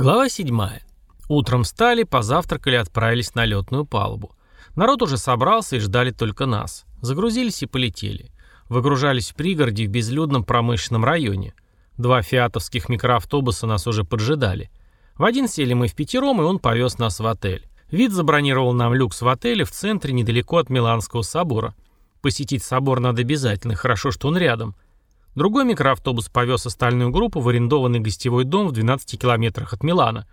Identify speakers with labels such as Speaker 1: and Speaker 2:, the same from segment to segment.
Speaker 1: Глава 7. Утром встали, позавтракали, отправились на летную палубу. Народ уже собрался и ждали только нас. Загрузились и полетели. Выгружались в пригороде в безлюдном промышленном районе. Два фиатовских микроавтобуса нас уже поджидали. В один сели мы в пятером, и он повез нас в отель. Вид забронировал нам люкс в отеле в центре, недалеко от Миланского собора. Посетить собор надо обязательно, хорошо, что он рядом – Другой микроавтобус повез остальную группу в арендованный гостевой дом в 12 километрах от Милана.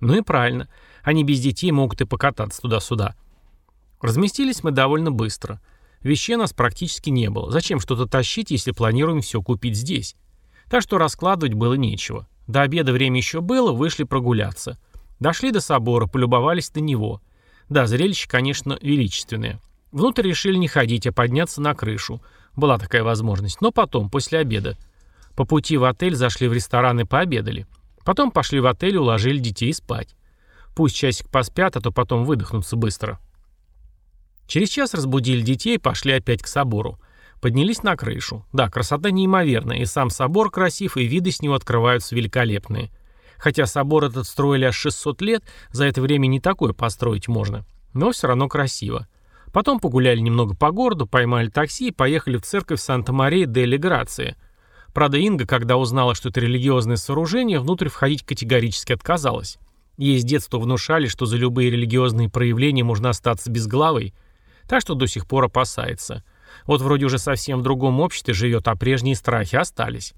Speaker 1: Ну и правильно, они без детей могут и покататься туда-сюда. Разместились мы довольно быстро. Вещей у нас практически не было. Зачем что-то тащить, если планируем все купить здесь? Так что раскладывать было нечего. До обеда время еще было, вышли прогуляться. Дошли до собора, полюбовались на него. Да, зрелище, конечно, величественное. Внутрь решили не ходить, а подняться на крышу. Была такая возможность, но потом, после обеда. По пути в отель зашли в ресторан и пообедали. Потом пошли в отель и уложили детей спать. Пусть часик поспят, а то потом выдохнутся быстро. Через час разбудили детей и пошли опять к собору. Поднялись на крышу. Да, красота неимоверная, и сам собор красив, и виды с него открываются великолепные. Хотя собор этот строили аж 600 лет, за это время не такое построить можно. Но все равно красиво. Потом погуляли немного по городу, поймали такси и поехали в церковь Санта-Мария дель Грация. Правда, Инга, когда узнала, что это религиозное сооружение, внутрь входить категорически отказалась. Ей с детства внушали, что за любые религиозные проявления можно остаться без головы, так что до сих пор опасается. Вот вроде уже совсем в другом обществе живет, а прежние страхи остались.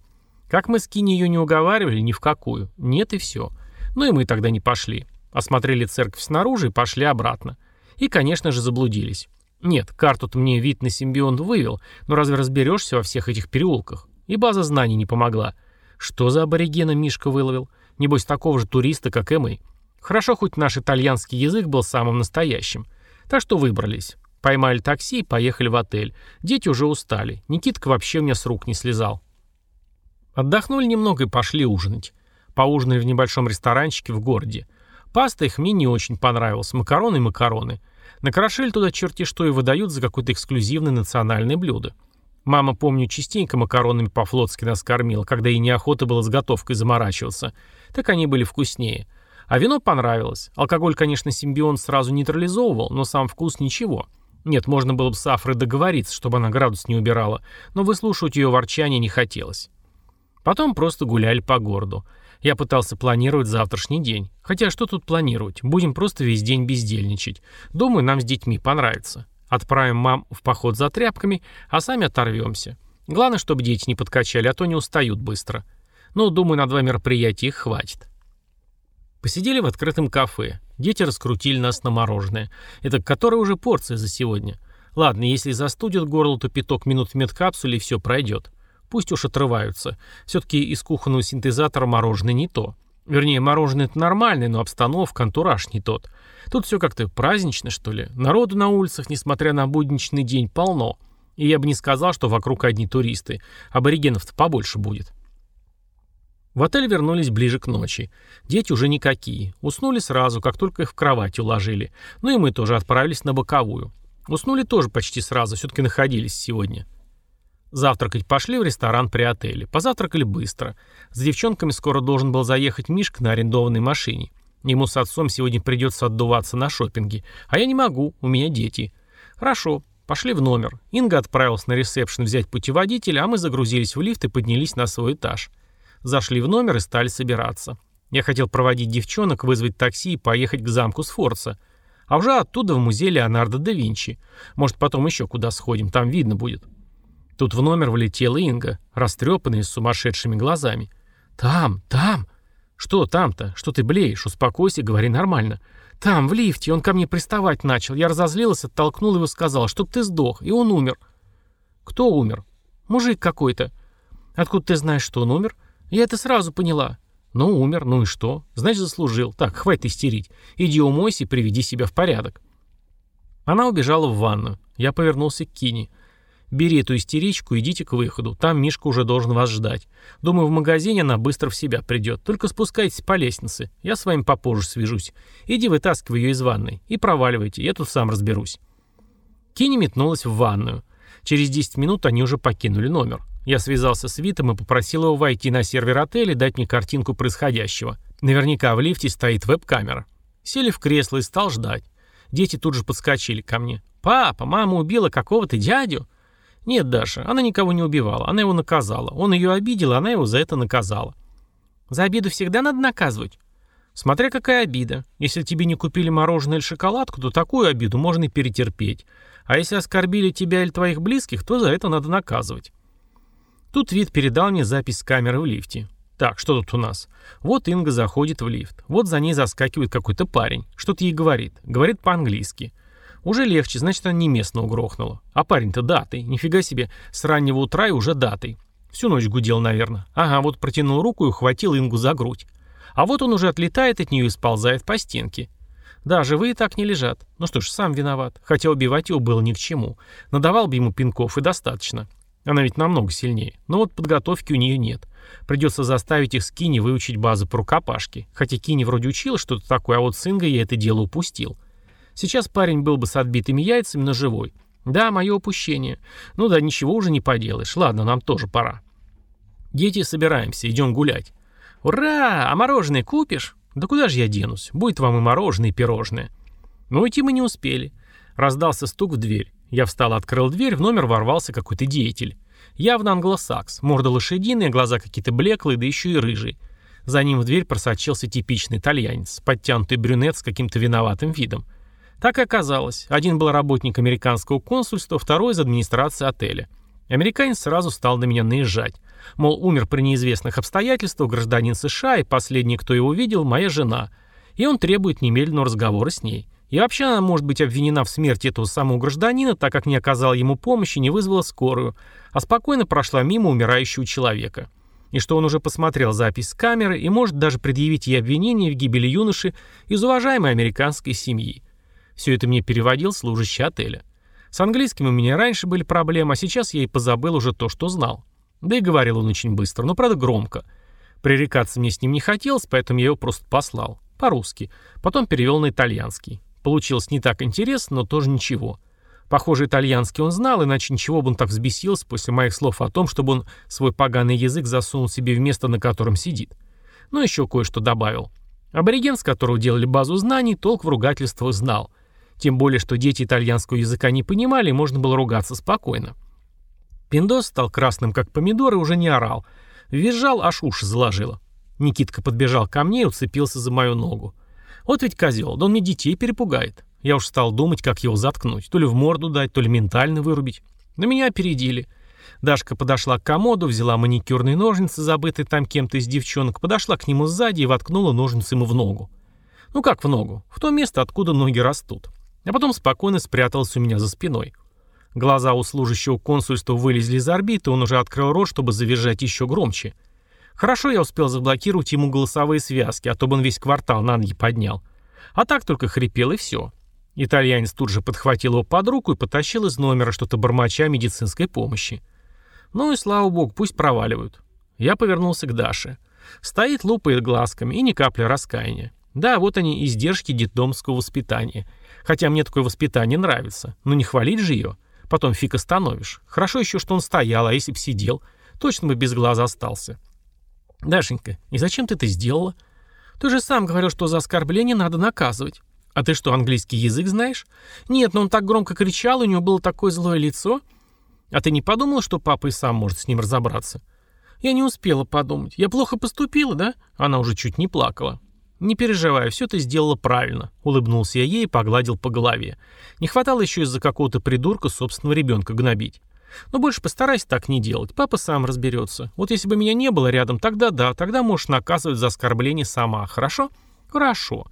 Speaker 1: Как мы с Кини ее не уговаривали, ни в какую. Нет и все. Ну и мы тогда не пошли. Осмотрели церковь снаружи и пошли обратно. И, конечно же, заблудились. Нет, карту-то мне вид на симбионт вывел, но разве разберешься во всех этих переулках? И база знаний не помогла. Что за аборигена Мишка выловил? Небось, такого же туриста, как и мы. Хорошо, хоть наш итальянский язык был самым настоящим. Так что выбрались. Поймали такси и поехали в отель. Дети уже устали. Никитка вообще меня с рук не слезал. Отдохнули немного и пошли ужинать. Поужинали в небольшом ресторанчике в городе. Паста их мне не очень понравилась, макароны и макароны. Накрошили туда черти что и выдают за какое-то эксклюзивное национальное блюдо. Мама, помню, частенько макаронами по-флотски нас кормила, когда ей неохота было с готовкой заморачиваться. Так они были вкуснее. А вино понравилось. Алкоголь, конечно, симбион сразу нейтрализовывал, но сам вкус ничего. Нет, можно было бы с Афрой договориться, чтобы она градус не убирала, но выслушивать ее ворчание не хотелось. Потом просто гуляли по городу. Я пытался планировать завтрашний день. Хотя что тут планировать? Будем просто весь день бездельничать. Думаю, нам с детьми понравится. Отправим мам в поход за тряпками, а сами оторвемся. Главное, чтобы дети не подкачали, а то не устают быстро. Но, думаю, на два мероприятия их хватит. Посидели в открытом кафе. Дети раскрутили нас на мороженое. Это которая уже порция за сегодня. Ладно, если застудят горло, то пяток минут в медкапсуле и все пройдет. Пусть уж отрываются. Все-таки из кухонного синтезатора мороженое не то. Вернее, мороженое это нормальное, но обстановка, антураж не тот. Тут все как-то празднично, что ли. Народу на улицах, несмотря на будничный день, полно. И я бы не сказал, что вокруг одни туристы. Аборигенов-то побольше будет. В отель вернулись ближе к ночи. Дети уже никакие. Уснули сразу, как только их в кровать уложили. Ну и мы тоже отправились на боковую. Уснули тоже почти сразу, все-таки находились сегодня. Завтракать пошли в ресторан при отеле. Позавтракали быстро. С девчонками скоро должен был заехать Мишка на арендованной машине. Ему с отцом сегодня придется отдуваться на шопинге. А я не могу, у меня дети. Хорошо, пошли в номер. Инга отправилась на ресепшн взять путеводитель, а мы загрузились в лифт и поднялись на свой этаж. Зашли в номер и стали собираться. Я хотел проводить девчонок, вызвать такси и поехать к замку Сфорца. А уже оттуда в музей Леонардо да Винчи. Может, потом еще куда сходим, там видно будет. Тут в номер влетела Инга, растрепанная с сумасшедшими глазами. «Там, там!» «Что там-то? Что ты блеешь? Успокойся, говори нормально». «Там, в лифте, он ко мне приставать начал. Я разозлилась, оттолкнул его, сказал, чтоб ты сдох, и он умер». «Кто умер?» «Мужик какой-то». «Откуда ты знаешь, что он умер?» «Я это сразу поняла». «Ну, умер, ну и что? Значит, заслужил. Так, хватит истерить. Иди умойся и приведи себя в порядок». Она убежала в ванную. Я повернулся к Кине. Бери эту истеричку, идите к выходу. Там Мишка уже должен вас ждать. Думаю, в магазине она быстро в себя придет. Только спускайтесь по лестнице. Я с вами попозже свяжусь. Иди вытаскивай ее из ванной. И проваливайте, я тут сам разберусь». Кини метнулась в ванную. Через 10 минут они уже покинули номер. Я связался с Витом и попросил его войти на сервер отеля и дать мне картинку происходящего. Наверняка в лифте стоит веб-камера. Сели в кресло и стал ждать. Дети тут же подскочили ко мне. «Папа, мама убила какого-то дядю?» «Нет, Даша, она никого не убивала, она его наказала. Он ее обидел, она его за это наказала». «За обиду всегда надо наказывать?» «Смотря какая обида. Если тебе не купили мороженое или шоколадку, то такую обиду можно и перетерпеть. А если оскорбили тебя или твоих близких, то за это надо наказывать». Тут вид передал мне запись с камеры в лифте. Так, что тут у нас? Вот Инга заходит в лифт. Вот за ней заскакивает какой-то парень. Что-то ей говорит. Говорит по-английски. Уже легче, значит, она не местно угрохнула. А парень-то датый. Нифига себе, с раннего утра и уже датый. Всю ночь гудел, наверное. Ага, вот протянул руку и ухватил Ингу за грудь. А вот он уже отлетает от нее и сползает по стенке. Да, живые так не лежат. Ну что ж, сам виноват. Хотя убивать его было ни к чему. Надавал бы ему пинков и достаточно. Она ведь намного сильнее. Но вот подготовки у нее нет. Придется заставить их с Кини выучить базы по рукопашке. Хотя Кини вроде учила что-то такое, а вот с Ингой я это дело упустил. Сейчас парень был бы с отбитыми яйцами, но живой. Да, мое упущение. Ну да, ничего уже не поделаешь. Ладно, нам тоже пора. Дети, собираемся, идем гулять. Ура! А мороженое купишь? Да куда же я денусь? Будет вам и мороженое, и пирожное. Но уйти мы не успели. Раздался стук в дверь. Я встал, открыл дверь, в номер ворвался какой-то деятель. Явно англосакс, морда лошадиная, глаза какие-то блеклые, да еще и рыжие. За ним в дверь просочился типичный итальянец, подтянутый брюнет с каким-то виноватым видом. Так и оказалось. Один был работник американского консульства, второй из администрации отеля. Американец сразу стал на меня наезжать. Мол, умер при неизвестных обстоятельствах гражданин США, и последний, кто его видел, моя жена. И он требует немедленного разговора с ней. И вообще она может быть обвинена в смерти этого самого гражданина, так как не оказала ему помощи, не вызвала скорую, а спокойно прошла мимо умирающего человека. И что он уже посмотрел запись с камеры и может даже предъявить ей обвинение в гибели юноши из уважаемой американской семьи. Все это мне переводил служащий отеля. С английским у меня раньше были проблемы, а сейчас я и позабыл уже то, что знал. Да и говорил он очень быстро, но правда громко. Пререкаться мне с ним не хотелось, поэтому я его просто послал. По-русски. Потом перевел на итальянский. Получилось не так интересно, но тоже ничего. Похоже, итальянский он знал, иначе ничего бы он так взбесился после моих слов о том, чтобы он свой поганый язык засунул себе в место, на котором сидит. Но еще кое-что добавил. Абориген, с которого делали базу знаний, толк в ругательствах знал. Тем более, что дети итальянского языка не понимали, и можно было ругаться спокойно. Пиндос стал красным, как помидор, и уже не орал. Визжал, аж уши заложило. Никитка подбежал ко мне и уцепился за мою ногу. Вот ведь козел, да он мне детей перепугает. Я уж стал думать, как его заткнуть. То ли в морду дать, то ли ментально вырубить. Но меня опередили. Дашка подошла к комоду, взяла маникюрные ножницы, забытые там кем-то из девчонок, подошла к нему сзади и воткнула ножницы ему в ногу. Ну как в ногу? В то место, откуда ноги растут. А потом спокойно спрятался у меня за спиной. Глаза у служащего консульства вылезли из орбиты, он уже открыл рот, чтобы завизжать еще громче. Хорошо я успел заблокировать ему голосовые связки, а то бы он весь квартал на ноги поднял. А так только хрипел и все. Итальянец тут же подхватил его под руку и потащил из номера что-то бормоча медицинской помощи. Ну и слава богу, пусть проваливают. Я повернулся к Даше. Стоит, лупает глазками и ни капли раскаяния. Да, вот они, издержки детдомского воспитания. Хотя мне такое воспитание нравится. Но не хвалить же ее. Потом фиг остановишь. Хорошо еще, что он стоял, а если б сидел, точно бы без глаза остался. «Дашенька, и зачем ты это сделала? Ты же сам говорил, что за оскорбление надо наказывать. А ты что, английский язык знаешь? Нет, но он так громко кричал, у него было такое злое лицо. А ты не подумала, что папа и сам может с ним разобраться? Я не успела подумать. Я плохо поступила, да? Она уже чуть не плакала. «Не переживай, все ты сделала правильно», — улыбнулся я ей и погладил по голове. Не хватало еще из-за какого-то придурка собственного ребенка гнобить. Но больше постарайся так не делать, папа сам разберется. Вот если бы меня не было рядом, тогда да, тогда можешь наказывать за оскорбление сама, хорошо? Хорошо.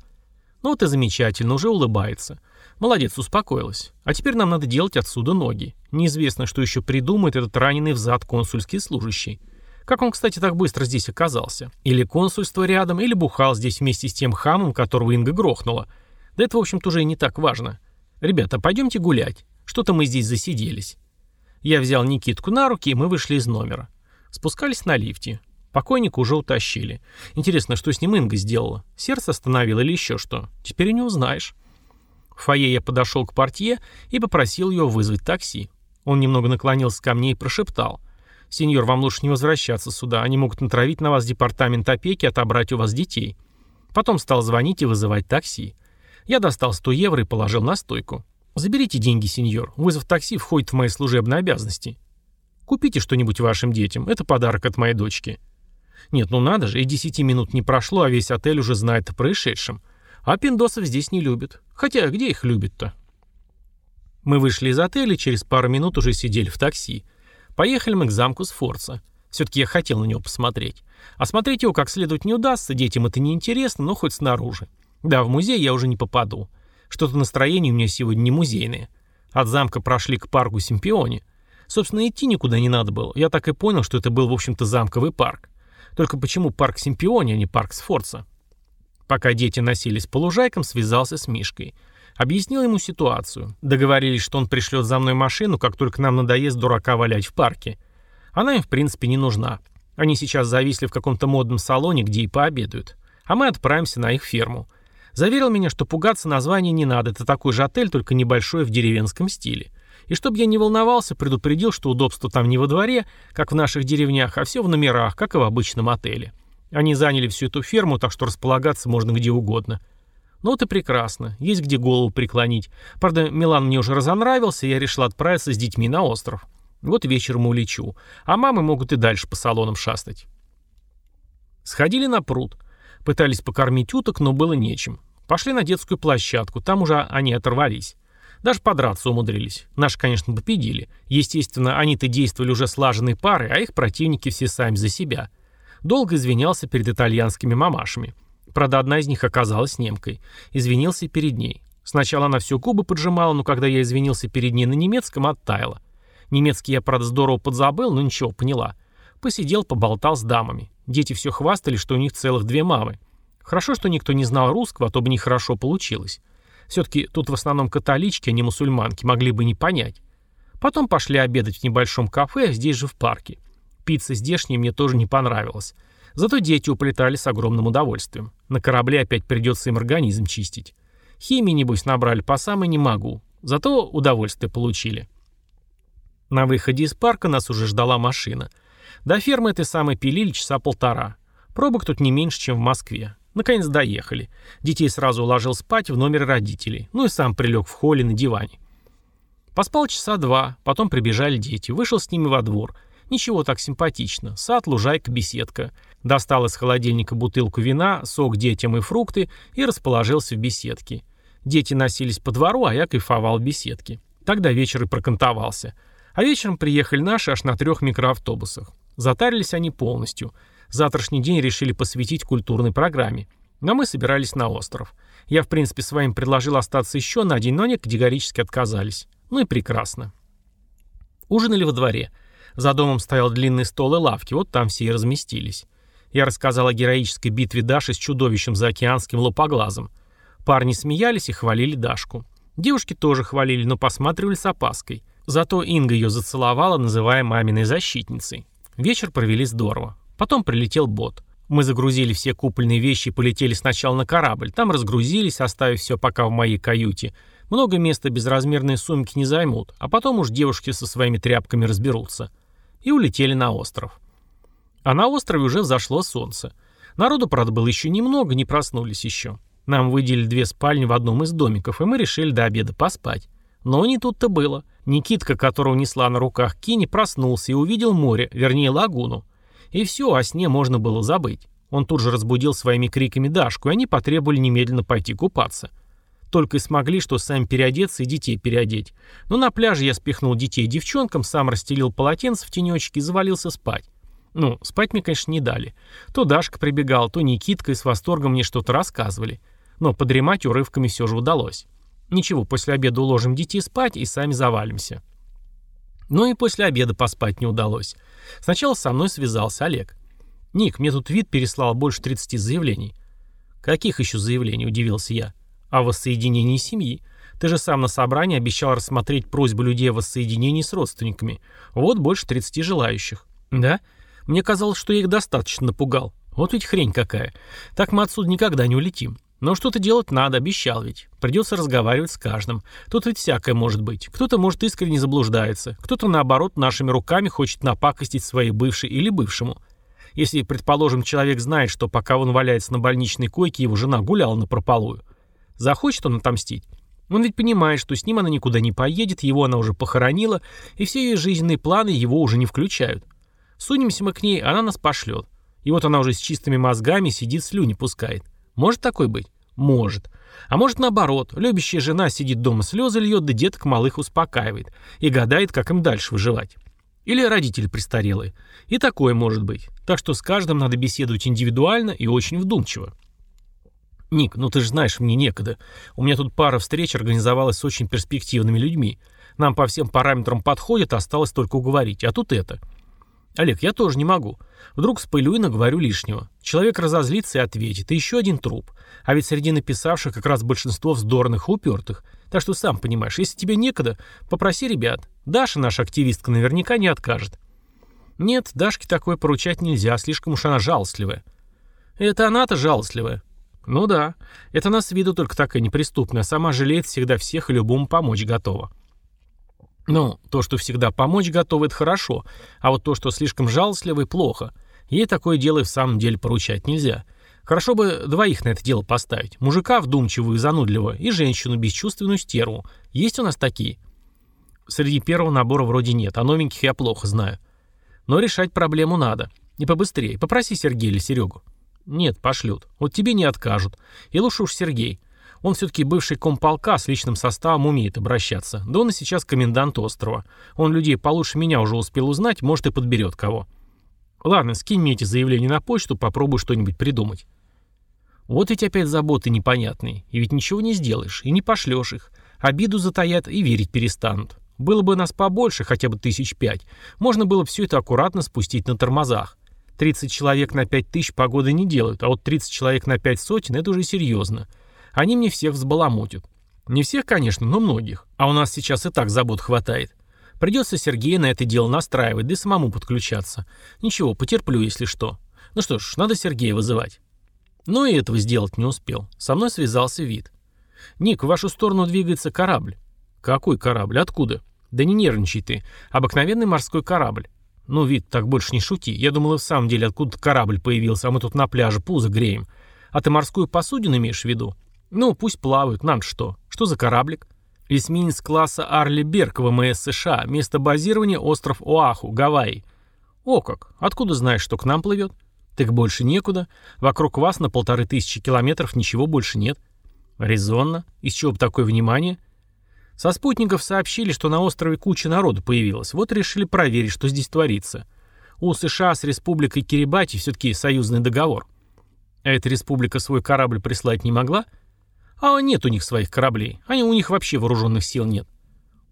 Speaker 1: Ну вот и замечательно, уже улыбается. Молодец, успокоилась. А теперь нам надо делать отсюда ноги. Неизвестно, что еще придумает этот раненый взад консульский служащий. Как он, кстати, так быстро здесь оказался? Или консульство рядом, или бухал здесь вместе с тем хамом, которого Инга грохнула. Да это, в общем-то, уже и не так важно. Ребята, пойдемте гулять. Что-то мы здесь засиделись. Я взял Никитку на руки, и мы вышли из номера. Спускались на лифте. Покойника уже утащили. Интересно, что с ним Инга сделала? Сердце остановила или еще что? Теперь и не узнаешь. В фойе я подошел к портье и попросил ее вызвать такси. Он немного наклонился ко мне и прошептал. «Сеньор, вам лучше не возвращаться сюда. Они могут натравить на вас департамент опеки и отобрать у вас детей». Потом стал звонить и вызывать такси. Я достал 100 евро и положил на стойку. «Заберите деньги, сеньор. Вызов такси входит в мои служебные обязанности. Купите что-нибудь вашим детям. Это подарок от моей дочки». Нет, ну надо же, и 10 минут не прошло, а весь отель уже знает о происшедшем. А пиндосов здесь не любят. Хотя, где их любят-то? Мы вышли из отеля через пару минут уже сидели в такси. Поехали мы к замку Сфорца. Все-таки я хотел на него посмотреть. А смотреть его как следует не удастся, детям это не интересно, но хоть снаружи. Да, в музей я уже не попаду. Что-то настроение у меня сегодня не музейное. От замка прошли к парку Симпионе. Собственно, идти никуда не надо было. Я так и понял, что это был, в общем-то, замковый парк. Только почему парк Симпионе, а не парк Сфорца? Пока дети носились по лужайкам, связался с Мишкой. Объяснил ему ситуацию. Договорились, что он пришлет за мной машину, как только нам надоест дурака валять в парке. Она им, в принципе, не нужна. Они сейчас зависли в каком-то модном салоне, где и пообедают. А мы отправимся на их ферму. Заверил меня, что пугаться названия не надо, это такой же отель, только небольшой в деревенском стиле. И чтобы я не волновался, предупредил, что удобство там не во дворе, как в наших деревнях, а все в номерах, как и в обычном отеле. Они заняли всю эту ферму, так что располагаться можно где угодно. Ну вот и прекрасно, есть где голову преклонить. Правда, Милан мне уже разонравился, и я решил отправиться с детьми на остров. Вот вечером улечу. А мамы могут и дальше по салонам шастать. Сходили на пруд. Пытались покормить уток, но было нечем. Пошли на детскую площадку, там уже они оторвались. Даже подраться умудрились. Наши, конечно, победили. Естественно, они-то действовали уже слаженной парой, а их противники все сами за себя. Долго извинялся перед итальянскими мамашами. Правда, одна из них оказалась немкой. Извинился перед ней. Сначала она все губы поджимала, но когда я извинился перед ней на немецком, оттаяла. Немецкий я, правда, здорово подзабыл, но ничего, поняла. Посидел, поболтал с дамами. Дети все хвастали, что у них целых две мамы. Хорошо, что никто не знал русского, а то бы нехорошо получилось. Все-таки тут в основном католички, а не мусульманки, могли бы не понять. Потом пошли обедать в небольшом кафе, здесь же в парке. Пицца здешняя мне тоже не понравилась. Зато дети уплетали с огромным удовольствием. На корабле опять придется им организм чистить. Химии, небось, набрали по самой не могу. Зато удовольствие получили. На выходе из парка нас уже ждала машина. До фермы этой самой пилили часа полтора. Пробок тут не меньше, чем в Москве. Наконец доехали. Детей сразу уложил спать в номере родителей. Ну и сам прилег в холле на диване. Поспал часа два, потом прибежали дети. Вышел с ними во двор. Ничего так симпатично. Сад, лужайка, беседка. Достал из холодильника бутылку вина, сок детям и фрукты и расположился в беседке. Дети носились по двору, а я кайфовал в беседке. Тогда вечер и прокантовался. А вечером приехали наши аж на трех микроавтобусах. Затарились они полностью. Завтрашний день решили посвятить культурной программе. Но мы собирались на остров. Я, в принципе, своим предложил остаться еще на день, но они категорически отказались. Ну и прекрасно. Ужинали во дворе. За домом стоял длинный стол и лавки, вот там все и разместились. Я рассказал о героической битве Даши с чудовищем за океанским лопоглазом. Парни смеялись и хвалили Дашку. Девушки тоже хвалили, но посматривали с опаской. Зато Инга ее зацеловала, называя маминой защитницей. Вечер провели здорово. Потом прилетел бот. Мы загрузили все купольные вещи и полетели сначала на корабль. Там разгрузились, оставив все пока в моей каюте. Много места безразмерные сумки не займут, а потом уж девушки со своими тряпками разберутся. И улетели на остров. А на острове уже взошло солнце. Народу, правда, было еще немного, не проснулись еще. Нам выделили две спальни в одном из домиков, и мы решили до обеда поспать. Но не тут-то было. Никитка, которого несла на руках Кини, проснулся и увидел море, вернее лагуну. И все, о сне можно было забыть. Он тут же разбудил своими криками Дашку, и они потребовали немедленно пойти купаться. Только и смогли, что сами переодеться и детей переодеть. Но на пляже я спихнул детей девчонкам, сам расстелил полотенце в тенечке и завалился спать. Ну, спать мне, конечно, не дали. То Дашка прибегал, то Никитка и с восторгом мне что-то рассказывали. Но подремать урывками все же удалось. Ничего, после обеда уложим детей спать и сами завалимся. Ну и после обеда поспать не удалось. Сначала со мной связался Олег. «Ник, мне тут вид переслал больше 30 заявлений». «Каких еще заявлений?» – удивился я. «О воссоединении семьи. Ты же сам на собрании обещал рассмотреть просьбу людей о воссоединении с родственниками. Вот больше 30 желающих». «Да? Мне казалось, что я их достаточно напугал. Вот ведь хрень какая. Так мы отсюда никогда не улетим. Но что-то делать надо, обещал ведь. Придется разговаривать с каждым. Тут ведь всякое может быть. Кто-то, может, искренне заблуждается. Кто-то, наоборот, нашими руками хочет напакостить своей бывшей или бывшему. Если, предположим, человек знает, что пока он валяется на больничной койке, его жена гуляла на прополую. Захочет он отомстить? Он ведь понимает, что с ним она никуда не поедет, его она уже похоронила, и все ее жизненные планы его уже не включают. Сунемся мы к ней, она нас пошлет. И вот она уже с чистыми мозгами сидит, слюни пускает. Может такой быть? Может. А может наоборот, любящая жена сидит дома, слезы льет, да деток малых успокаивает. И гадает, как им дальше выживать. Или родители престарелые. И такое может быть. Так что с каждым надо беседовать индивидуально и очень вдумчиво. «Ник, ну ты же знаешь, мне некогда. У меня тут пара встреч организовалась с очень перспективными людьми. Нам по всем параметрам подходит, осталось только уговорить. А тут это». «Олег, я тоже не могу. Вдруг спылю и наговорю лишнего. Человек разозлится и ответит. И еще один труп. А ведь среди написавших как раз большинство вздорных и упертых. Так что сам понимаешь, если тебе некогда, попроси ребят. Даша, наша активистка, наверняка не откажет». «Нет, Дашке такое поручать нельзя, слишком уж она жалостливая». «Это она-то жалостливая». Ну да, это она с виду только такая неприступная, а сама жалеет всегда всех и любому помочь готова. Ну, то, что всегда помочь готова, это хорошо, а вот то, что слишком жалостливый, плохо. Ей такое дело и в самом деле поручать нельзя. Хорошо бы двоих на это дело поставить. Мужика вдумчивого и занудливого, и женщину бесчувственную стерву. Есть у нас такие? Среди первого набора вроде нет, а новеньких я плохо знаю. Но решать проблему надо. И побыстрее. Попроси Сергея или Серегу. Нет, пошлют. Вот тебе не откажут. И лучше уж Сергей. Он все-таки бывший комполка, с личным составом умеет обращаться. Да он и сейчас комендант острова. Он людей получше меня уже успел узнать, может и подберет кого. Ладно, скинь мне эти заявления на почту, попробуй что-нибудь придумать. Вот ведь опять заботы непонятные. И ведь ничего не сделаешь, и не пошлешь их. Обиду затаят и верить перестанут. Было бы нас побольше, хотя бы тысяч пять. Можно было бы все это аккуратно спустить на тормозах. 30 человек на 5 тысяч погоды не делают, а вот 30 человек на 5 сотен – это уже серьезно. Они мне всех взбаламутят. Не всех, конечно, но многих. А у нас сейчас и так забот хватает. Придется Сергея на это дело настраивать, да и самому подключаться. Ничего, потерплю, если что. Ну что ж, надо Сергея вызывать. Но и этого сделать не успел. Со мной связался вид. «Ник, в вашу сторону двигается корабль». «Какой корабль? Откуда?» «Да не нервничай ты. Обыкновенный морской корабль. «Ну, вид, так больше не шути. Я думал, и в самом деле откуда корабль появился, а мы тут на пляже пузо греем. А ты морскую посудину имеешь в виду? Ну, пусть плавают, нам что? Что за кораблик?» Эсминец класса Арли Берг ВМС США. Место базирования остров Оаху, Гавайи. О как! Откуда знаешь, что к нам плывет? Так больше некуда. Вокруг вас на полторы тысячи километров ничего больше нет. Резонно. Из чего бы такое внимание? Со спутников сообщили, что на острове куча народу появилась. Вот решили проверить, что здесь творится. У США с республикой Кирибати все-таки союзный договор. А эта республика свой корабль прислать не могла? А нет у них своих кораблей. Они, у них вообще вооруженных сил нет.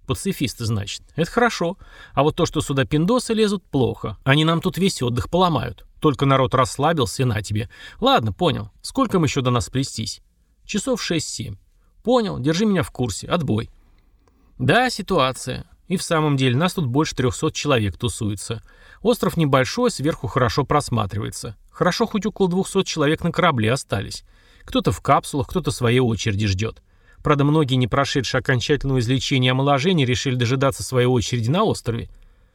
Speaker 1: Пацифисты, значит. Это хорошо. А вот то, что сюда пиндосы лезут, плохо. Они нам тут весь отдых поломают. Только народ расслабился, и на тебе. Ладно, понял. Сколько им еще до нас плестись? Часов 6-7. Понял, держи меня в курсе. Отбой. Да, ситуация. И в самом деле нас тут больше 300 человек тусуется. Остров небольшой, сверху хорошо просматривается. Хорошо хоть около 200 человек на корабле остались. Кто-то в капсулах, кто-то своей очереди ждет. Правда, многие, не прошедшие окончательного излечения и омоложения, решили дожидаться своей очереди на острове.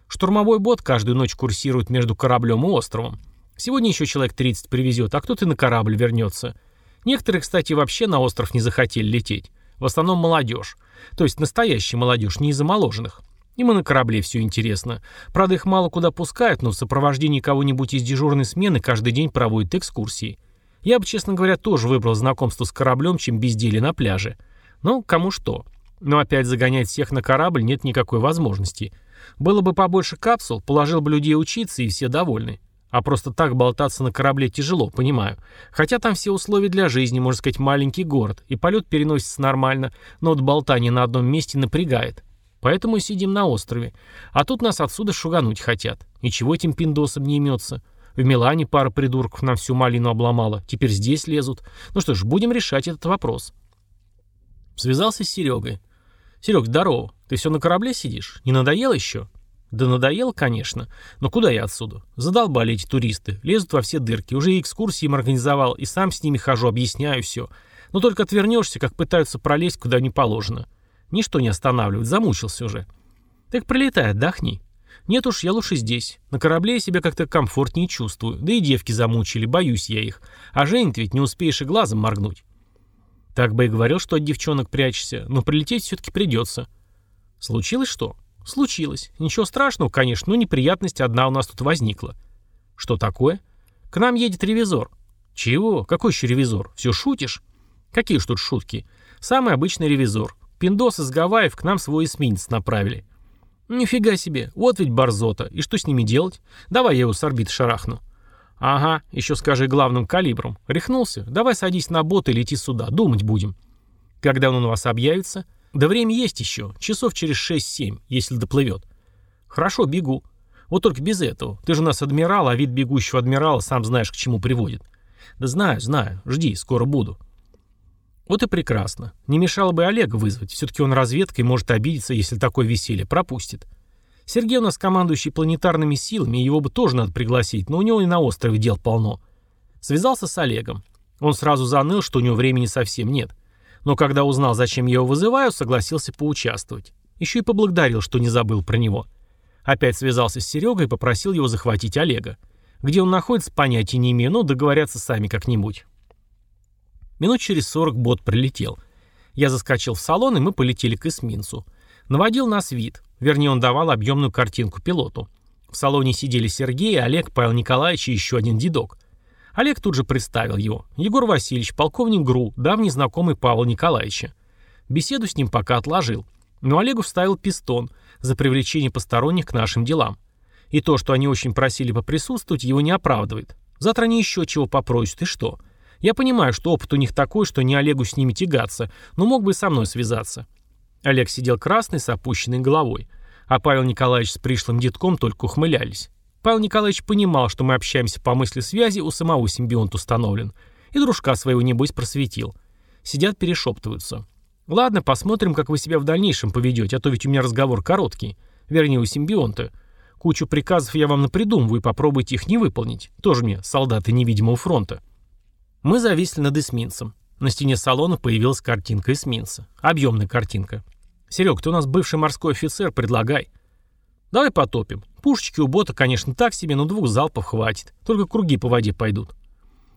Speaker 1: Штурмовой бот каждую ночь курсирует между кораблем и островом. Сегодня еще человек 30 привезет, а кто-то на корабль вернется. Некоторые, кстати, вообще на остров не захотели лететь. В основном молодежь. То есть настоящая молодежь, не из замоложенных. Им и на корабле все интересно. Правда, их мало куда пускают, но в сопровождении кого-нибудь из дежурной смены каждый день проводят экскурсии. Я бы, честно говоря, тоже выбрал знакомство с кораблем, чем безделье на пляже. Но кому что. Но опять загонять всех на корабль нет никакой возможности. Было бы побольше капсул, положил бы людей учиться, и все довольны. А просто так болтаться на корабле тяжело, понимаю. Хотя там все условия для жизни, можно сказать, маленький город, и полет переносится нормально, но вот болтание на одном месте напрягает. Поэтому сидим на острове. А тут нас отсюда шугануть хотят. И чего этим пиндосам не имется? В Милане пара придурков нам всю малину обломала. Теперь здесь лезут. Ну что ж, будем решать этот вопрос. Связался с Серегой. Серег, здорово. Ты все на корабле сидишь? Не надоело еще? Да надоело, конечно. Но куда я отсюда? Задолбали эти туристы. Лезут во все дырки. Уже и экскурсии им организовал, и сам с ними хожу, объясняю все. Но только отвернешься, как пытаются пролезть куда не положено. Ничто не останавливает, замучился уже. Так прилетай, отдохни. Нет уж, я лучше здесь. На корабле я себя как-то комфортнее чувствую. Да и девки замучили, боюсь я их. А женить ведь не успеешь и глазом моргнуть. Так бы и говорил, что от девчонок прячешься, но прилететь все-таки придется. Случилось что? Случилось. Ничего страшного, конечно, но неприятность одна у нас тут возникла. Что такое? К нам едет ревизор. Чего? Какой еще ревизор? Все шутишь? Какие ж тут шутки? Самый обычный ревизор. Пиндосы с Гавайев к нам свой эсминец направили. Нифига себе, вот ведь Барзота. И что с ними делать? Давай я его с орбиты шарахну. Ага, еще скажи главным калибром. Рехнулся? Давай садись на бот и лети сюда, думать будем. Когда он у вас объявится? Да время есть еще, часов через 6-7, если доплывет. Хорошо, бегу. Вот только без этого. Ты же у нас адмирал, а вид бегущего адмирала сам знаешь, к чему приводит. Да знаю, знаю. Жди, скоро буду. Вот и прекрасно. Не мешало бы Олега вызвать. Все-таки он разведкой может обидеться, если такое веселье пропустит. Сергей у нас командующий планетарными силами, его бы тоже надо пригласить, но у него и на острове дел полно. Связался с Олегом. Он сразу заныл, что у него времени совсем нет. Но когда узнал, зачем я его вызываю, согласился поучаствовать. Еще и поблагодарил, что не забыл про него. Опять связался с Серегой и попросил его захватить Олега. Где он находится, понятия не имею, но договорятся сами как-нибудь. Минут через сорок бот прилетел. Я заскочил в салон, и мы полетели к эсминцу. Наводил нас вид. Вернее, он давал объемную картинку пилоту. В салоне сидели Сергей, Олег, Павел Николаевич и еще один дедок. Олег тут же представил его. Егор Васильевич, полковник ГРУ, давний знакомый Павла Николаевича. Беседу с ним пока отложил. Но Олегу вставил пистон за привлечение посторонних к нашим делам. И то, что они очень просили поприсутствовать, его не оправдывает. Завтра они еще чего попросят, и что? Я понимаю, что опыт у них такой, что не Олегу с ними тягаться, но мог бы и со мной связаться. Олег сидел красный, с опущенной головой. А Павел Николаевич с пришлым детком только ухмылялись. Павел Николаевич понимал, что мы общаемся по мысли связи, у самого симбионт установлен. И дружка своего, небось, просветил. Сидят, перешептываются. Ладно, посмотрим, как вы себя в дальнейшем поведете, а то ведь у меня разговор короткий. Вернее, у симбионта. Кучу приказов я вам напридумываю, попробуйте их не выполнить. Тоже мне солдаты невидимого фронта. Мы зависли над эсминцем. На стене салона появилась картинка эсминца. Объемная картинка. «Серег, ты у нас бывший морской офицер, предлагай». «Давай потопим. Пушечки у бота, конечно, так себе, но двух залпов хватит. Только круги по воде пойдут».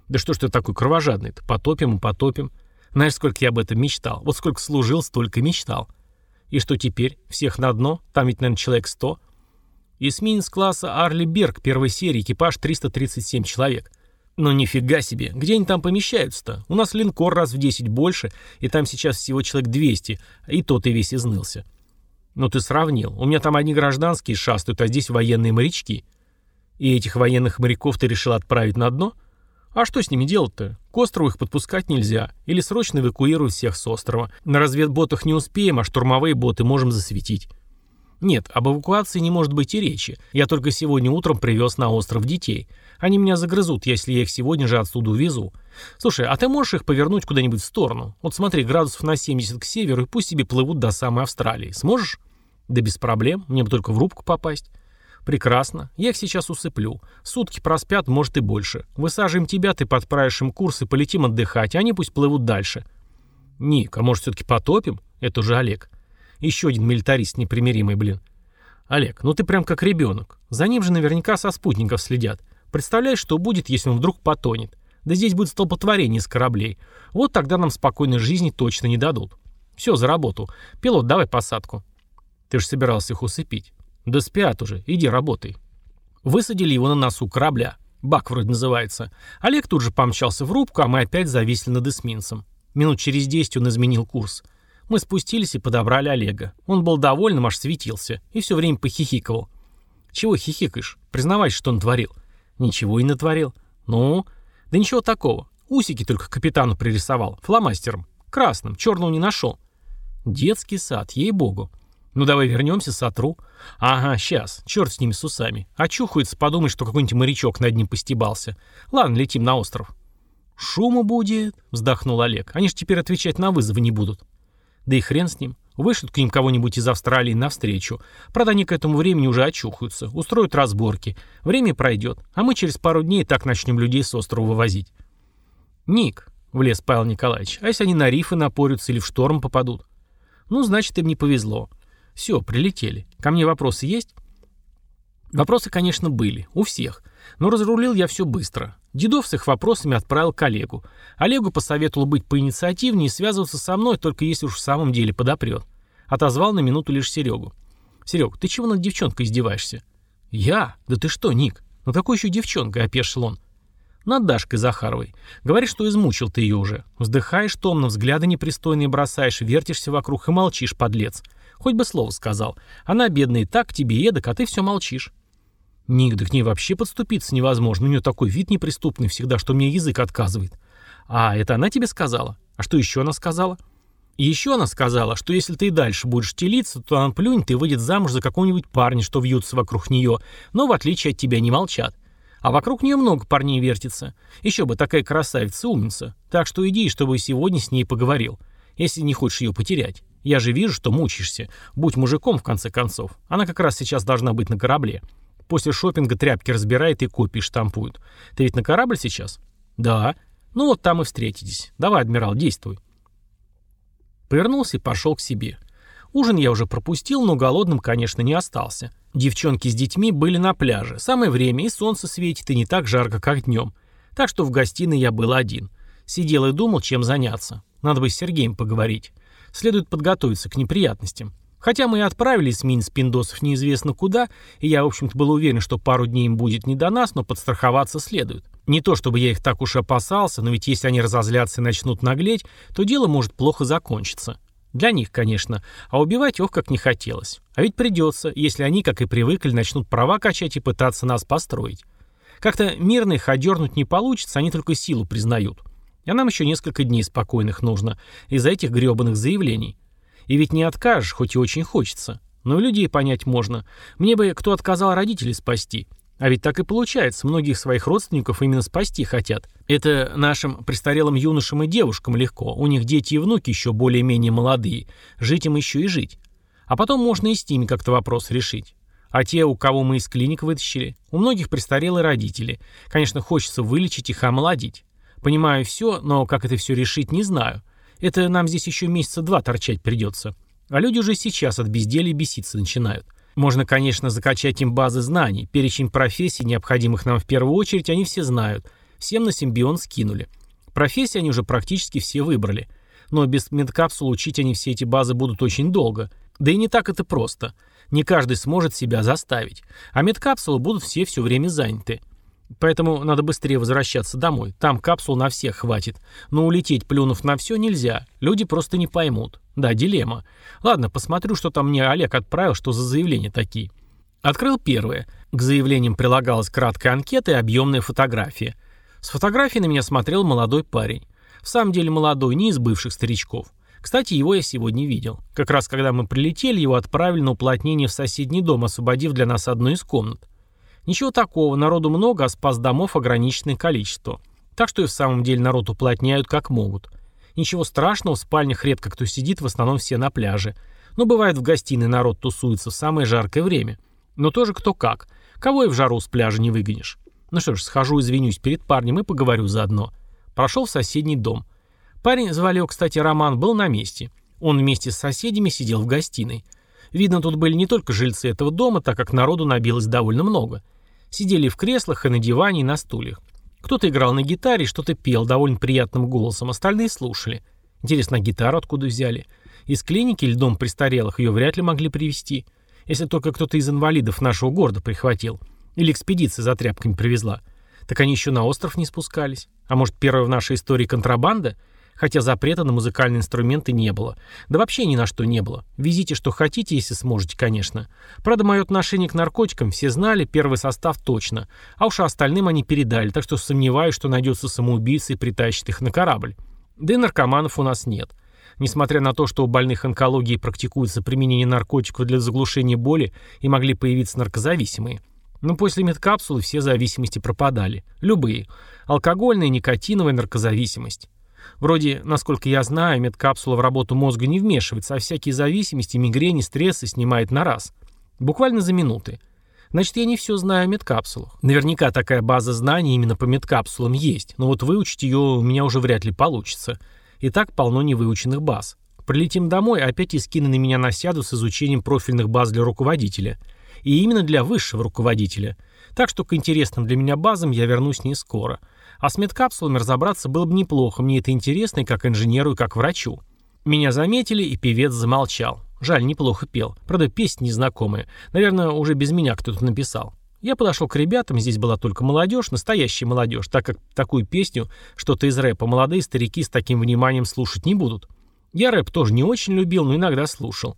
Speaker 1: «Да что ж ты такой кровожадный-то? Потопим и потопим. Знаешь, сколько я об этом мечтал? Вот сколько служил, столько мечтал. И что теперь? Всех на дно? Там ведь, наверное, человек сто». Эсминец класса Арли Берг первой серии, экипаж 337 человек. Ну нифига себе, где они там помещаются-то? У нас линкор раз в 10 больше, и там сейчас всего человек 200, и тот и весь изнылся. Ну ты сравнил, у меня там одни гражданские шастают, а здесь военные морячки. И этих военных моряков ты решил отправить на дно? А что с ними делать-то? К острову их подпускать нельзя, или срочно эвакуировать всех с острова. На разведботах не успеем, а штурмовые боты можем засветить. Нет, об эвакуации не может быть и речи. Я только сегодня утром привез на остров детей. Они меня загрызут, если я их сегодня же отсюда увезу. Слушай, а ты можешь их повернуть куда-нибудь в сторону? Вот смотри, градусов на 70 к северу, и пусть себе плывут до самой Австралии. Сможешь? Да без проблем, мне бы только в рубку попасть. Прекрасно. Я их сейчас усыплю. Сутки проспят, может и больше. Высаживаем тебя, ты подправишь им курс и полетим отдыхать, а они пусть плывут дальше. Ник, а может все-таки потопим? Это уже Олег. Еще один милитарист непримиримый, блин. Олег, ну ты прям как ребенок. За ним же наверняка со спутников следят. Представляешь, что будет, если он вдруг потонет? Да здесь будет столпотворение из кораблей. Вот тогда нам спокойной жизни точно не дадут. Все, за работу. Пилот, давай посадку. Ты же собирался их усыпить. Да спят уже, иди работай. Высадили его на носу корабля. Бак вроде называется. Олег тут же помчался в рубку, а мы опять зависли над эсминцем. Минут через десять он изменил курс. Мы спустились и подобрали Олега. Он был довольным, аж светился. И все время похихиковал. «Чего хихикаешь? Признавайся, что он творил». Ничего и натворил. Ну? Да ничего такого. Усики только капитану пририсовал. Фломастером. Красным. Черного не нашел. Детский сад, ей-богу. Ну давай вернемся, сотру. Ага, сейчас. Черт с ними с усами. Очухается, подумает, что какой-нибудь морячок над ним постебался. Ладно, летим на остров. Шума будет, вздохнул Олег. Они же теперь отвечать на вызовы не будут. Да и хрен с ним. Вышлют к ним кого-нибудь из Австралии навстречу. Правда, они к этому времени уже очухаются, устроят разборки. Время пройдет, а мы через пару дней так начнем людей с острова вывозить. «Ник», — влез Павел Николаевич, «а если они на рифы напорются или в шторм попадут?» «Ну, значит, им не повезло. Все, прилетели. Ко мне вопросы есть?» Вопросы, конечно, были. У всех. Но разрулил я все быстро. Дедов с их вопросами отправил коллегу. Олегу посоветовал быть поинициативнее и связываться со мной, только если уж в самом деле подопрет. Отозвал на минуту лишь Серегу. «Серег, ты чего над девчонкой издеваешься?» «Я? Да ты что, Ник? Ну какой еще девчонкой?» – опешил он. «Над Дашкой Захаровой. Говоришь, что измучил ты ее уже. Вздыхаешь томно, взгляды непристойные бросаешь, вертишься вокруг и молчишь, подлец. Хоть бы слово сказал. Она, бедная, так к тебе едок, а ты все молчишь». Ник, да к ней вообще подступиться невозможно. У нее такой вид неприступный всегда, что мне язык отказывает. А это она тебе сказала? А что еще она сказала? Еще она сказала, что если ты и дальше будешь телиться, то она плюнет и выйдет замуж за какого-нибудь парня, что вьются вокруг нее, но в отличие от тебя не молчат. А вокруг нее много парней вертится. Еще бы, такая красавица, умница. Так что иди, чтобы сегодня с ней поговорил. Если не хочешь ее потерять. Я же вижу, что мучаешься. Будь мужиком, в конце концов. Она как раз сейчас должна быть на корабле. После шопинга тряпки разбирает и копии штампует. Ты ведь на корабль сейчас? Да. Ну вот там и встретитесь. Давай, адмирал, действуй. Повернулся и пошел к себе. Ужин я уже пропустил, но голодным, конечно, не остался. Девчонки с детьми были на пляже. Самое время, и солнце светит, и не так жарко, как днем. Так что в гостиной я был один. Сидел и думал, чем заняться. Надо бы с Сергеем поговорить. Следует подготовиться к неприятностям. Хотя мы и отправились Минс Пиндосов неизвестно куда, и я, в общем-то, был уверен, что пару дней им будет не до нас, но подстраховаться следует. Не то чтобы я их так уж опасался, но ведь если они разозлятся и начнут наглеть, то дело может плохо закончиться. Для них, конечно, а убивать ох как не хотелось. А ведь придется, если они, как и привыкли, начнут права качать и пытаться нас построить. Как-то мирно их одернуть не получится, они только силу признают. А нам еще несколько дней спокойных нужно из-за этих гребаных заявлений. И ведь не откажешь, хоть и очень хочется. Но и людей понять можно. Мне бы кто отказал родителей спасти. А ведь так и получается, многих своих родственников именно спасти хотят. Это нашим престарелым юношам и девушкам легко. У них дети и внуки еще более-менее молодые. Жить им еще и жить. А потом можно и с ними как-то вопрос решить. А те, у кого мы из клиник вытащили, у многих престарелые родители. Конечно, хочется вылечить их, омолодить. Понимаю все, но как это все решить, не знаю. Это нам здесь еще месяца два торчать придется. А люди уже сейчас от безделия беситься начинают. Можно, конечно, закачать им базы знаний, перечень профессий, необходимых нам в первую очередь, они все знают. Всем на симбион скинули. Профессии они уже практически все выбрали. Но без медкапсул учить они все эти базы будут очень долго. Да и не так это просто. Не каждый сможет себя заставить. А медкапсулы будут все все время заняты. Поэтому надо быстрее возвращаться домой. Там капсул на всех хватит. Но улететь, плюнув на все, нельзя. Люди просто не поймут. Да, дилемма. Ладно, посмотрю, что там мне Олег отправил, что за заявления такие. Открыл первое. К заявлениям прилагалась краткая анкета и объемная фотография. С фотографией на меня смотрел молодой парень. В самом деле молодой, не из бывших старичков. Кстати, его я сегодня видел. Как раз когда мы прилетели, его отправили на уплотнение в соседний дом, освободив для нас одну из комнат. Ничего такого, народу много, а спас домов ограниченное количество. Так что и в самом деле народ уплотняют как могут. Ничего страшного, в спальнях редко кто сидит, в основном все на пляже. Но бывает в гостиной народ тусуется в самое жаркое время. Но тоже кто как. Кого и в жару с пляжа не выгонишь. Ну что ж, схожу, извинюсь перед парнем и поговорю заодно. Прошел в соседний дом. Парень, звали его, кстати, Роман, был на месте. Он вместе с соседями сидел в гостиной. Видно, тут были не только жильцы этого дома, так как народу набилось довольно много. Сидели в креслах и на диване, и на стульях. Кто-то играл на гитаре, что-то пел довольно приятным голосом, остальные слушали. Интересно, а гитару откуда взяли? Из клиники или дом престарелых ее вряд ли могли привезти. Если только кто-то из инвалидов нашего города прихватил. Или экспедиция за тряпками привезла. Так они еще на остров не спускались. А может, первая в нашей истории контрабанда? Хотя запрета на музыкальные инструменты не было. Да вообще ни на что не было. Везите, что хотите, если сможете, конечно. Правда, мое отношение к наркотикам все знали, первый состав точно. А уж остальным они передали, так что сомневаюсь, что найдется самоубийца и притащит их на корабль. Да и наркоманов у нас нет. Несмотря на то, что у больных онкологии практикуется применение наркотиков для заглушения боли и могли появиться наркозависимые. Но после медкапсулы все зависимости пропадали. Любые. Алкогольная, никотиновая, наркозависимость. Вроде, насколько я знаю, медкапсула в работу мозга не вмешивается, а всякие зависимости, мигрени, стрессы снимает на раз. Буквально за минуты. Значит, я не все знаю о медкапсулах. Наверняка такая база знаний именно по медкапсулам есть, но вот выучить ее у меня уже вряд ли получится. И так полно невыученных баз. Прилетим домой, опять и скины на меня насядут с изучением профильных баз для руководителя. И именно для высшего руководителя. Так что к интересным для меня базам я вернусь не скоро. А с медкапсулами разобраться было бы неплохо, мне это интересно и как инженеру, и как врачу. Меня заметили, и певец замолчал. Жаль, неплохо пел. Правда, песня незнакомая. Наверное, уже без меня кто-то написал. Я подошел к ребятам, здесь была только молодежь, настоящая молодежь, так как такую песню, что-то из рэпа, молодые старики с таким вниманием слушать не будут. Я рэп тоже не очень любил, но иногда слушал.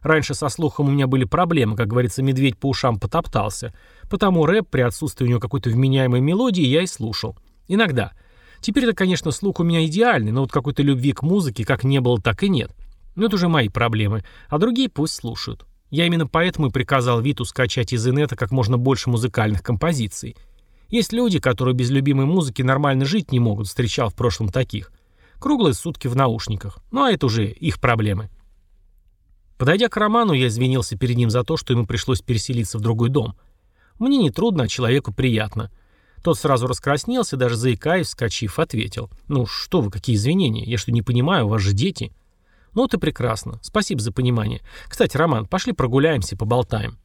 Speaker 1: Раньше со слухом у меня были проблемы, как говорится, медведь по ушам потоптался. Потому рэп при отсутствии у него какой-то вменяемой мелодии я и слушал. Иногда. Теперь это, конечно, слух у меня идеальный, но вот какой-то любви к музыке как не было, так и нет. Но это уже мои проблемы, а другие пусть слушают. Я именно поэтому и приказал Виту скачать из инета как можно больше музыкальных композиций. Есть люди, которые без любимой музыки нормально жить не могут, встречал в прошлом таких. Круглые сутки в наушниках. Ну а это уже их проблемы. Подойдя к Роману, я извинился перед ним за то, что ему пришлось переселиться в другой дом. Мне не трудно, а человеку приятно. Тот сразу раскраснелся, даже заикаясь, вскочив, ответил. «Ну что вы, какие извинения? Я что, не понимаю, у вас же дети». «Ну, ты прекрасно. Спасибо за понимание. Кстати, Роман, пошли прогуляемся, поболтаем».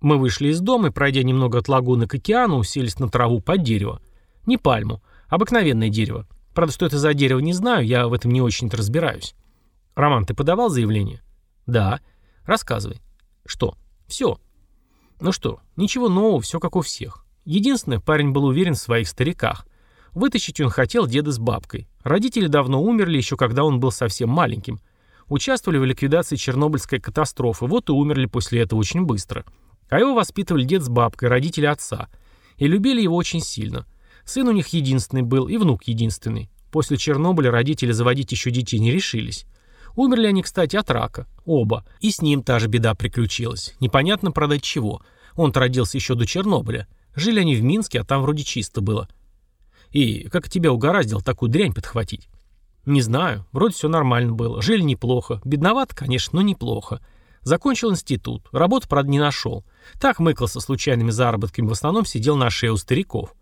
Speaker 1: Мы вышли из дома и, пройдя немного от лагуны к океану, уселись на траву под дерево. Не пальму, обыкновенное дерево. Правда, что это за дерево, не знаю, я в этом не очень-то разбираюсь. «Роман, ты подавал заявление?» «Да». «Рассказывай». «Что?» «Все». «Ну что, ничего нового, все как у всех. Единственное, парень был уверен в своих стариках. Вытащить он хотел деда с бабкой. Родители давно умерли, еще когда он был совсем маленьким. Участвовали в ликвидации Чернобыльской катастрофы, вот и умерли после этого очень быстро. А его воспитывали дед с бабкой, родители отца. И любили его очень сильно. Сын у них единственный был и внук единственный. После Чернобыля родители заводить еще детей не решились. Умерли они, кстати, от рака. Оба. И с ним та же беда приключилась. Непонятно, продать чего. Он-то родился еще до Чернобыля. Жили они в Минске, а там вроде чисто было. И как тебя угораздил такую дрянь подхватить? Не знаю. Вроде все нормально было. Жили неплохо. Бедновато, конечно, но неплохо. Закончил институт. Работу, правда, не нашел. Так мыкался случайными заработками. В основном сидел на шее у стариков.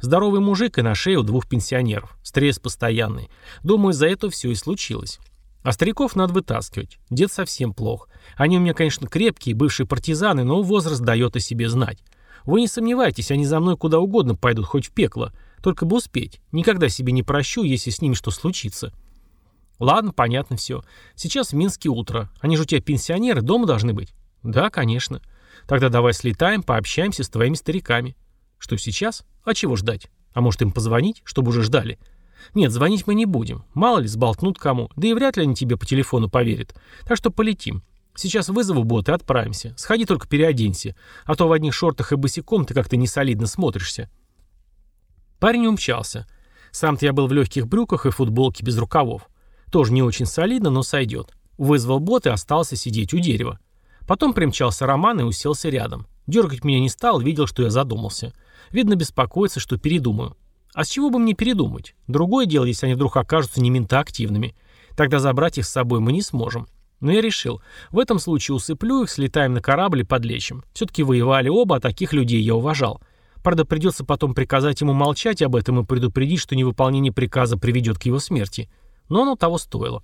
Speaker 1: Здоровый мужик и на шее у двух пенсионеров. Стресс постоянный. Думаю, из-за этого все и случилось. А стариков надо вытаскивать. Дед совсем плох. Они у меня, конечно, крепкие, бывшие партизаны, но возраст дает о себе знать. Вы не сомневайтесь, они за мной куда угодно пойдут, хоть в пекло. Только бы успеть. Никогда себе не прощу, если с ними что случится. Ладно, понятно все. Сейчас в Минске утро. Они же у тебя пенсионеры, дома должны быть? Да, конечно. Тогда давай слетаем, пообщаемся с твоими стариками. Что сейчас? А чего ждать? А может им позвонить, чтобы уже ждали? Нет, звонить мы не будем. Мало ли, сболтнут кому. Да и вряд ли они тебе по телефону поверят. Так что полетим. Сейчас вызову бот и отправимся. Сходи только переоденься. А то в одних шортах и босиком ты как-то несолидно смотришься. Парень умчался. Сам-то я был в легких брюках и футболке без рукавов. Тоже не очень солидно, но сойдет. Вызвал бот и остался сидеть у дерева. Потом примчался Роман и уселся рядом. Дергать меня не стал, видел, что я задумался. Видно, беспокоится, что передумаю. А с чего бы мне передумать? Другое дело, если они вдруг окажутся не ментоактивными. Тогда забрать их с собой мы не сможем. Но я решил, в этом случае усыплю их, слетаем на корабль и подлечим. Все-таки воевали оба, а таких людей я уважал. Правда, придется потом приказать ему молчать об этом и предупредить, что невыполнение приказа приведет к его смерти. Но оно того стоило.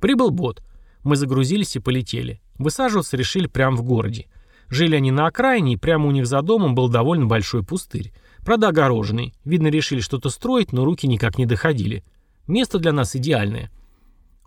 Speaker 1: Прибыл бот. Мы загрузились и полетели. Высаживаться решили прямо в городе. Жили они на окраине, и прямо у них за домом был довольно большой пустырь. Правда, огороженный. Видно, решили что-то строить, но руки никак не доходили. Место для нас идеальное.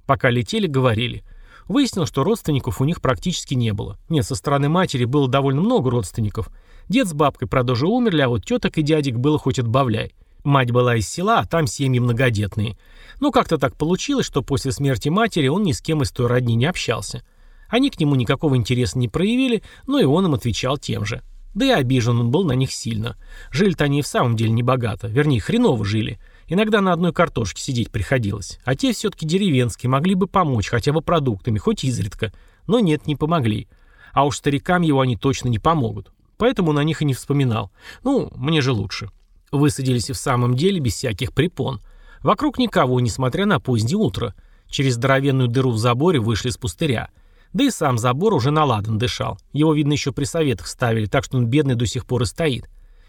Speaker 1: Пока летели, говорили. Выяснилось, что родственников у них практически не было. Нет, со стороны матери было довольно много родственников. Дед с бабкой, правда, уже умерли, а вот теток и дядек было хоть отбавляй. Мать была из села, а там семьи многодетные. Но как-то так получилось, что после смерти матери он ни с кем из той родни не общался. Они к нему никакого интереса не проявили, но и он им отвечал тем же. Да и обижен он был на них сильно. Жили-то они и в самом деле небогато, вернее, хреново жили. Иногда на одной картошке сидеть приходилось. А те все-таки деревенские, могли бы помочь хотя бы продуктами, хоть изредка. Но нет, не помогли. А уж старикам его они точно не помогут. Поэтому на них и не вспоминал. Ну, мне же лучше. Высадились и в самом деле без всяких препон. Вокруг никого, несмотря на позднее утро. Через здоровенную дыру в заборе вышли с пустыря. Да и сам забор уже наладан дышал. Его, видно, еще при советах ставили, так что он бедный до сих пор и стоит.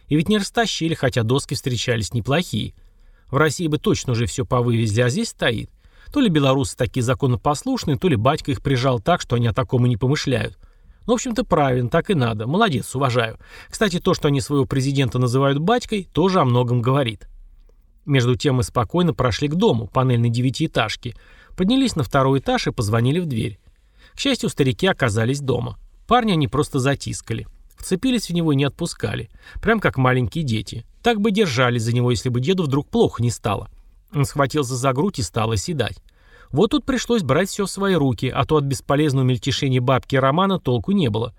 Speaker 1: И ведь не растащили, хотя доски встречались неплохие. В России бы точно уже все повывезли, а здесь стоит. То ли белорусы такие законопослушные, то ли батька их прижал так, что они о таком и не помышляют. Ну, в общем-то, правильно, так и надо. Молодец, уважаю. Кстати, то, что они своего президента называют батькой, тоже о многом говорит. Между тем мы спокойно прошли к дому, панельной девятиэтажки, поднялись на второй этаж и позвонили в дверь. К счастью, старики оказались дома. Парни они просто затискали. Вцепились в него и не отпускали. Прям как маленькие дети. Так бы держались за него, если бы деду вдруг плохо не стало. Он схватился за грудь и стал оседать. Вот тут пришлось брать все в свои руки, а то от бесполезного мельтешения бабки Романа толку не было.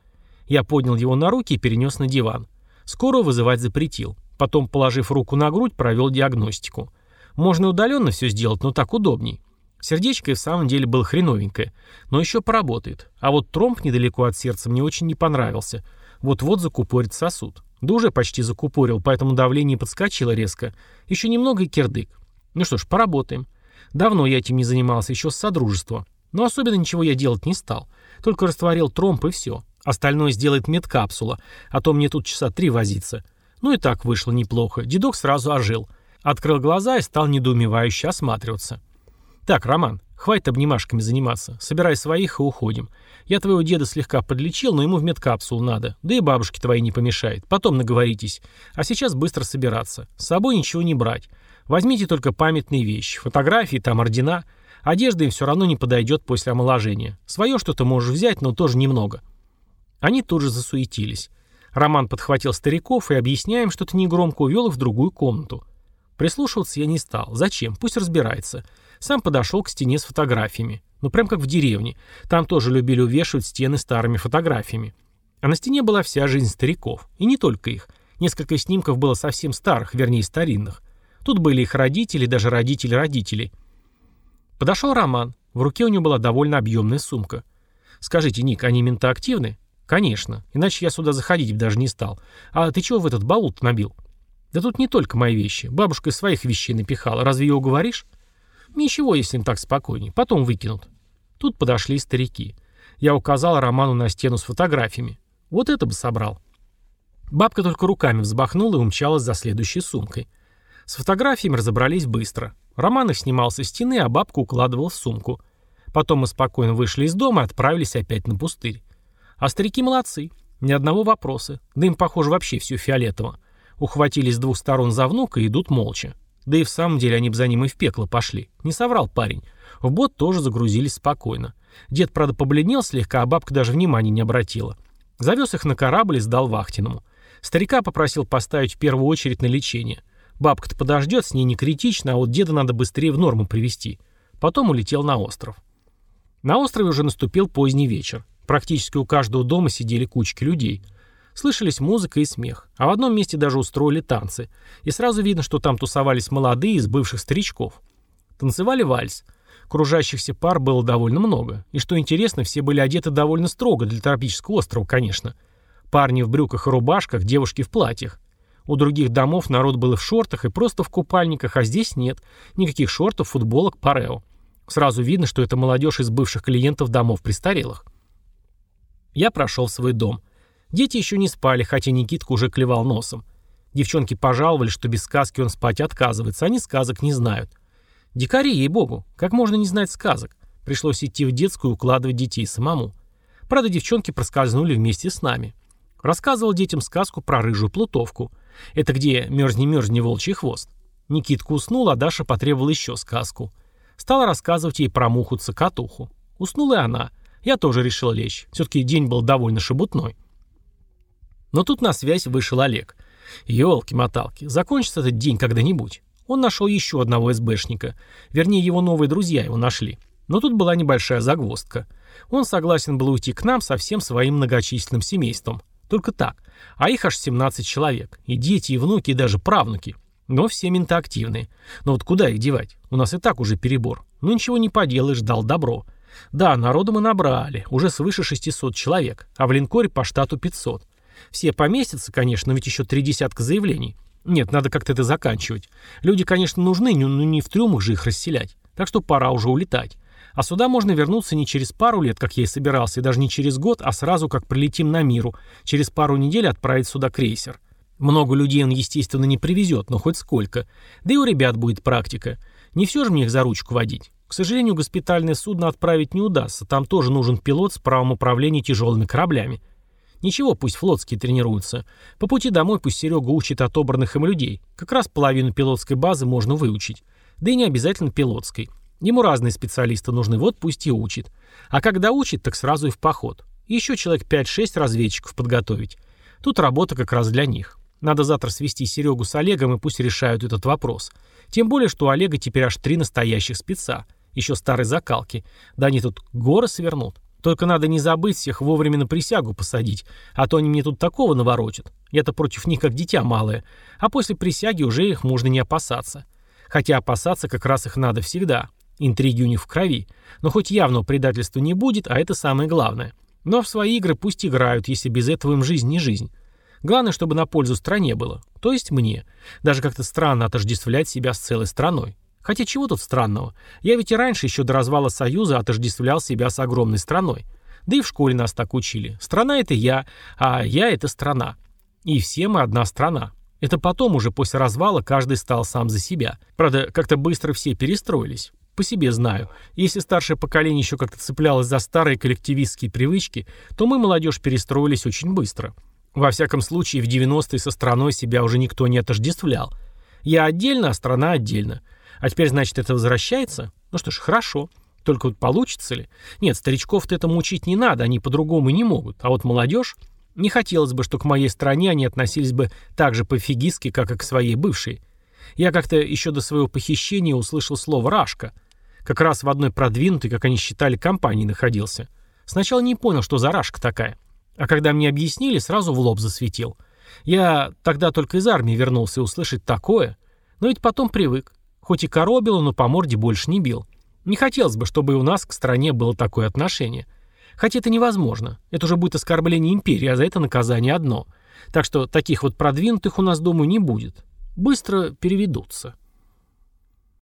Speaker 1: Я поднял его на руки и перенес на диван. Скоро вызывать запретил. Потом, положив руку на грудь, провел диагностику. Можно удаленно все сделать, но так удобней. Сердечко и в самом деле было хреновенькое, но еще поработает. А вот тромб недалеко от сердца мне очень не понравился. Вот-вот закупорит сосуд. Да уже почти закупорил, поэтому давление подскочило резко. Еще немного и кирдык. Ну что ж, поработаем. Давно я этим не занимался, еще с содружества. Но особенно ничего я делать не стал. Только растворил тромб и все. Остальное сделает медкапсула, а то мне тут часа три возиться. Ну и так вышло неплохо. Дедок сразу ожил. Открыл глаза и стал недоумевающе осматриваться. «Так, Роман, хватит обнимашками заниматься. Собирай своих и уходим. Я твоего деда слегка подлечил, но ему в медкапсулу надо. Да и бабушке твоей не помешает. Потом наговоритесь. А сейчас быстро собираться. С собой ничего не брать. Возьмите только памятные вещи. Фотографии, там ордена. Одежда им все равно не подойдет после омоложения. Свое что-то можешь взять, но тоже немного. Они тут же засуетились. Роман подхватил стариков и, объясняя им что-то негромко, увел их в другую комнату. Прислушиваться я не стал. Зачем? Пусть разбирается. Сам подошел к стене с фотографиями. Ну, прям как в деревне. Там тоже любили увешивать стены старыми фотографиями. А на стене была вся жизнь стариков. И не только их. Несколько снимков было совсем старых, вернее, старинных. Тут были их родители, даже родители родителей. Подошел Роман. В руке у него была довольно объемная сумка. «Скажите, Ник, они ментоактивны?» «Конечно. Иначе я сюда заходить даже не стал. А ты чего в этот балут набил?» «Да тут не только мои вещи. Бабушка из своих вещей напихала. Разве ее уговоришь?» «Ничего, если им так спокойнее. Потом выкинут». Тут подошли старики. Я указал Роману на стену с фотографиями. Вот это бы собрал. Бабка только руками взбахнула и умчалась за следующей сумкой. С фотографиями разобрались быстро. Роман их снимал со стены, а бабку укладывал в сумку. Потом мы спокойно вышли из дома и отправились опять на пустырь. А старики молодцы. Ни одного вопроса. Да им, похоже, вообще все фиолетово. Ухватились с двух сторон за внука и идут молча. Да и в самом деле они бы за ним и в пекло пошли. Не соврал парень. В бот тоже загрузились спокойно. Дед, правда, побледнел слегка, а бабка даже внимания не обратила. Завез их на корабль и сдал вахтенному. Старика попросил поставить в первую очередь на лечение. Бабка-то подождет, с ней не критично, а вот деда надо быстрее в норму привести. Потом улетел на остров. На острове уже наступил поздний вечер. Практически у каждого дома сидели кучки людей. Слышались музыка и смех, а в одном месте даже устроили танцы. И сразу видно, что там тусовались молодые из бывших старичков. Танцевали вальс. Кружащихся пар было довольно много. И что интересно, все были одеты довольно строго, для тропического острова, конечно. Парни в брюках и рубашках, девушки в платьях. У других домов народ был в шортах и просто в купальниках, а здесь нет. Никаких шортов, футболок, парео. Сразу видно, что это молодежь из бывших клиентов домов престарелых. Я прошел в свой дом. Дети еще не спали, хотя Никитка уже клевал носом. Девчонки пожаловали, что без сказки он спать отказывается, они сказок не знают. Дикари, ей-богу, как можно не знать сказок? Пришлось идти в детскую и укладывать детей самому. Правда, девчонки проскользнули вместе с нами. Рассказывал детям сказку про рыжую плутовку. Это где «мерзни-мерзни волчий хвост». Никитка уснул, а Даша потребовала еще сказку. Стала рассказывать ей про муху-цокотуху. Уснула и она. Я тоже решил лечь. Все-таки день был довольно шебутной. Но тут на связь вышел Олег. Ёлки-моталки, закончится этот день когда-нибудь. Он нашел еще одного СБшника. Вернее, его новые друзья его нашли. Но тут была небольшая загвоздка. Он согласен был уйти к нам со всем своим многочисленным семейством. Только так. А их аж 17 человек. И дети, и внуки, и даже правнуки. Но все ментоактивные. Но вот куда их девать? У нас и так уже перебор. Ну ничего не поделаешь, дал добро. Да, народу мы набрали. Уже свыше 600 человек. А в линкоре по штату 500. Все поместятся, конечно, но ведь еще три десятка заявлений. Нет, надо как-то это заканчивать. Люди, конечно, нужны, но не в трюмах же их расселять. Так что пора уже улетать. А сюда можно вернуться не через пару лет, как я и собирался, и даже не через год, а сразу, как прилетим на миру. Через пару недель отправить сюда крейсер. Много людей он, естественно, не привезет, но хоть сколько. Да и у ребят будет практика. Не все же мне их за ручку водить. К сожалению, госпитальное судно отправить не удастся, там тоже нужен пилот с правом управления тяжелыми кораблями. Ничего, пусть флотские тренируются. По пути домой пусть Серега учит отобранных им людей. Как раз половину пилотской базы можно выучить. Да и не обязательно пилотской. Ему разные специалисты нужны, вот пусть и учит. А когда учит, так сразу и в поход. Еще человек 5-6 разведчиков подготовить. Тут работа как раз для них. Надо завтра свести Серегу с Олегом и пусть решают этот вопрос. Тем более, что у Олега теперь аж три настоящих спеца. Еще старой закалки. Да они тут горы свернут. Только надо не забыть всех вовремя на присягу посадить, а то они мне тут такого наворотят. Я-то против них как дитя малое. А после присяги уже их можно не опасаться. Хотя опасаться как раз их надо всегда. Интриги у них в крови. Но хоть явного предательства не будет, а это самое главное. Но в свои игры пусть играют, если без этого им жизнь не жизнь. Главное, чтобы на пользу стране было. То есть мне. Даже как-то странно отождествлять себя с целой страной. Хотя чего тут странного? Я ведь и раньше, еще до развала Союза, отождествлял себя с огромной страной. Да и в школе нас так учили. Страна — это я, а я — это страна. И все мы одна страна. Это потом уже после развала каждый стал сам за себя. Правда, как-то быстро все перестроились. По себе знаю. Если старшее поколение еще как-то цеплялось за старые коллективистские привычки, то мы, молодежь, перестроились очень быстро. Во всяком случае, в 90-е со страной себя уже никто не отождествлял. Я отдельно, а страна отдельно. А теперь, значит, это возвращается? Ну что ж, хорошо. Только вот получится ли? Нет, старичков-то этому учить не надо, они по-другому не могут. А вот молодежь? Не хотелось бы, что к моей стране они относились бы так же пофигистски, как и к своей бывшей. Я как-то еще до своего похищения услышал слово «рашка». Как раз в одной продвинутой, как они считали, компании находился. Сначала не понял, что за рашка такая. А когда мне объяснили, сразу в лоб засветил. Я тогда только из армии вернулся и услышать такое. Но ведь потом привык. Хоть и коробило, но по морде больше не бил. Не хотелось бы, чтобы и у нас к стране было такое отношение. Хотя это невозможно. Это уже будет оскорбление империи, а за это наказание одно. Так что таких вот продвинутых у нас, думаю, не будет. Быстро переведутся.